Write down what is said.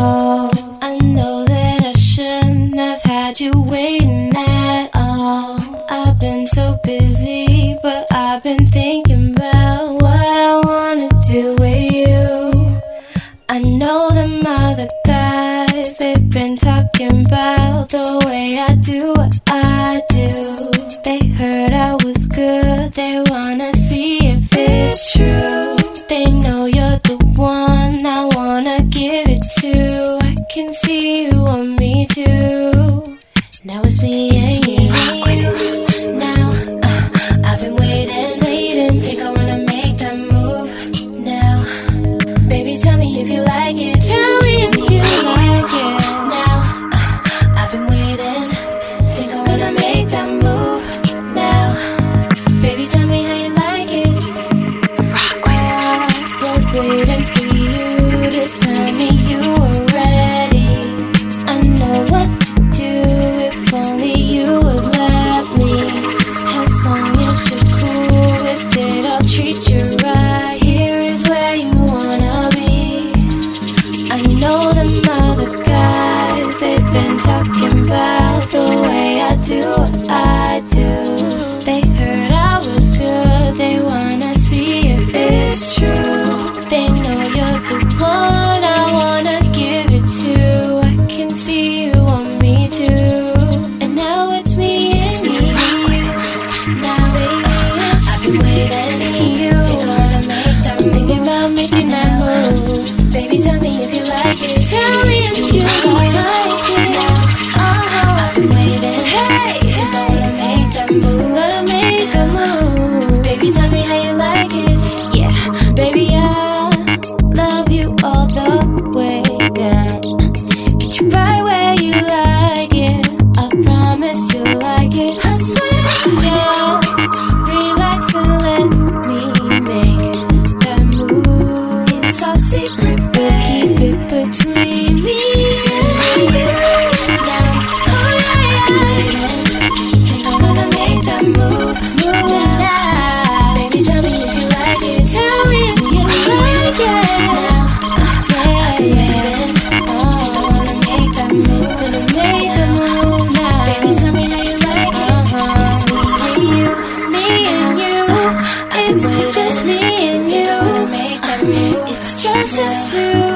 I know that I shouldn't have had you waiting at all. I've been so busy, but I've been thinking about what I wanna do with you. I know them other guys, they've been talking about the way I do what I do. They heard I was good, they can see you want me too. Now it's me and you. Now uh, I've been waiting, waiting. Think I wanna make that move now. Baby, tell me if you like it. Tell me if you like it. Now uh, I've been waiting, think I wanna make that move now. Baby, tell me how you like it. Rock with us, waiting. I know them other guys, they've been talking. me. It's just us two.